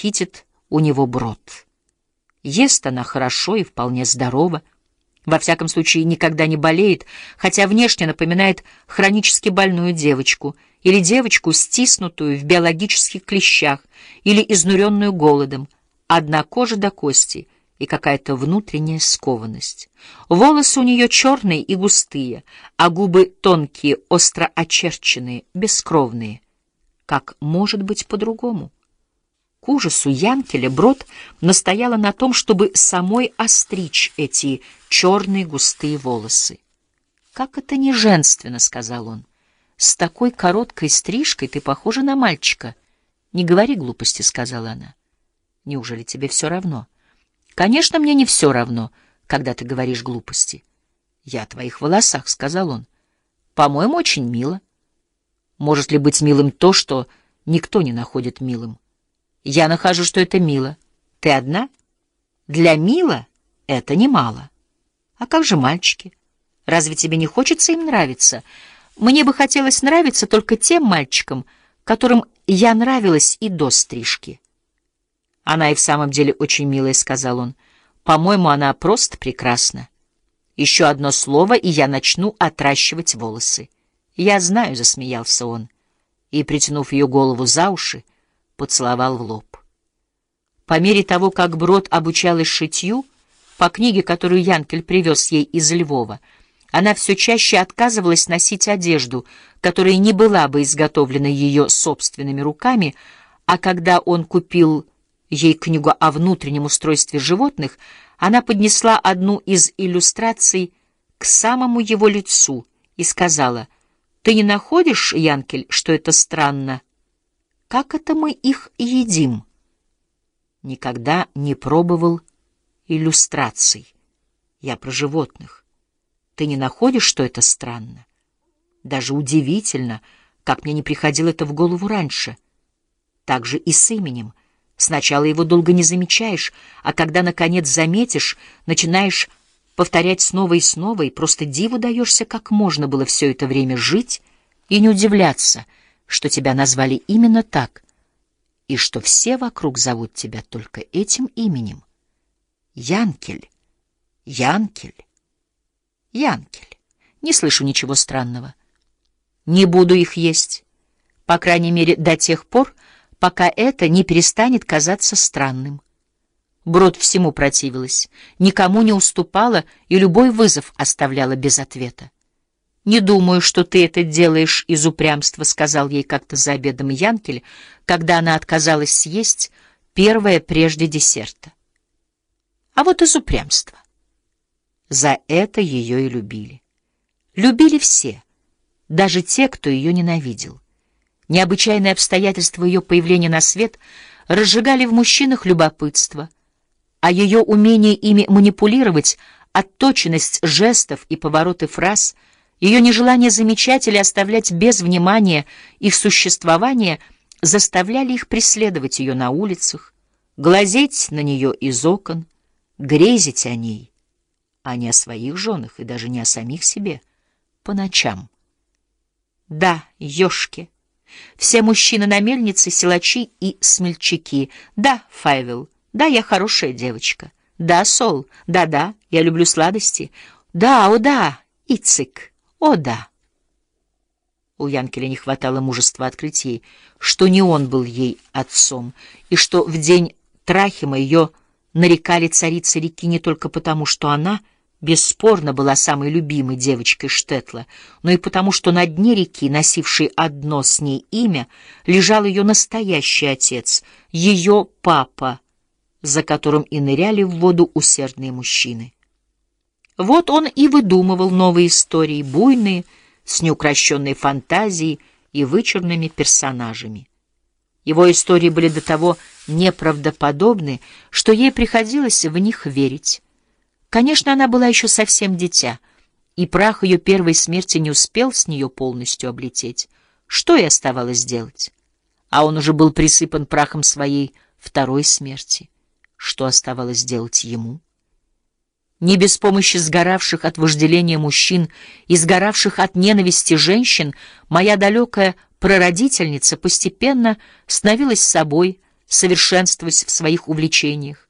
Хитит у него брод. Ест она хорошо и вполне здорово. Во всяком случае, никогда не болеет, хотя внешне напоминает хронически больную девочку или девочку, стиснутую в биологических клещах или изнуренную голодом. Одна кожа до кости и какая-то внутренняя скованность. Волосы у нее черные и густые, а губы тонкие, остро очерченные, бескровные. Как может быть по-другому? К ужасу Янкеля Брод настояла на том, чтобы самой остричь эти черные густые волосы. «Как это не женственно», — сказал он. «С такой короткой стрижкой ты похожа на мальчика». «Не говори глупости», — сказала она. «Неужели тебе все равно?» «Конечно, мне не все равно, когда ты говоришь глупости». «Я о твоих волосах», — сказал он. «По-моему, очень мило». «Может ли быть милым то, что никто не находит милым?» Я нахожу, что это мило. Ты одна? Для мила это немало. А как же мальчики? Разве тебе не хочется им нравиться? Мне бы хотелось нравиться только тем мальчикам, которым я нравилась и до стрижки. Она и в самом деле очень милая, — сказал он. По-моему, она просто прекрасна. Еще одно слово, и я начну отращивать волосы. Я знаю, — засмеялся он, и, притянув ее голову за уши, — поцеловал в лоб. По мере того, как Брод обучалась шитью, по книге, которую Янкель привез ей из Львова, она все чаще отказывалась носить одежду, которая не была бы изготовлена ее собственными руками, а когда он купил ей книгу о внутреннем устройстве животных, она поднесла одну из иллюстраций к самому его лицу и сказала, «Ты не находишь, Янкель, что это странно?» Как это мы их едим? Никогда не пробовал иллюстраций. Я про животных. Ты не находишь, что это странно? Даже удивительно, как мне не приходило это в голову раньше. Так же и с именем. Сначала его долго не замечаешь, а когда, наконец, заметишь, начинаешь повторять снова и снова, и просто диву даешься, как можно было все это время жить и не удивляться — что тебя назвали именно так, и что все вокруг зовут тебя только этим именем. Янкель, Янкель, Янкель. Не слышу ничего странного. Не буду их есть, по крайней мере, до тех пор, пока это не перестанет казаться странным. Брод всему противилась, никому не уступала и любой вызов оставляла без ответа. «Не думаю, что ты это делаешь из упрямства», — сказал ей как-то за обедом Янкель, когда она отказалась съесть первое прежде десерта. А вот из упрямства. За это ее и любили. Любили все, даже те, кто ее ненавидел. Необычайные обстоятельства ее появления на свет разжигали в мужчинах любопытство, а ее умение ими манипулировать, отточенность жестов и повороты фраз — ее нежелание замечать или оставлять без внимания их существование заставляли их преследовать ее на улицах, глазеть на нее из окон, грезить о ней, а не о своих женах и даже не о самих себе, по ночам. Да, ёшки, все мужчины на мельнице, силачи и смельчаки. Да, Файвел, да, я хорошая девочка. Да, Сол, да-да, я люблю сладости. Да, о да, Ицик. О, да. У Янкеля не хватало мужества открыть ей, что не он был ей отцом, и что в день Трахима ее нарекали царицей реки не только потому, что она, бесспорно, была самой любимой девочкой Штетла, но и потому, что на дне реки, носившей одно с ней имя, лежал ее настоящий отец, ее папа, за которым и ныряли в воду усердные мужчины. Вот он и выдумывал новые истории, буйные, с неукрощенной фантазией и вычурными персонажами. Его истории были до того неправдоподобны, что ей приходилось в них верить. Конечно, она была еще совсем дитя, и прах ее первой смерти не успел с нее полностью облететь. Что ей оставалось делать? А он уже был присыпан прахом своей второй смерти. Что оставалось делать ему? Не без помощи сгоравших от вожделения мужчин и сгоравших от ненависти женщин моя далекая прародительница постепенно становилась собой, совершенствуясь в своих увлечениях,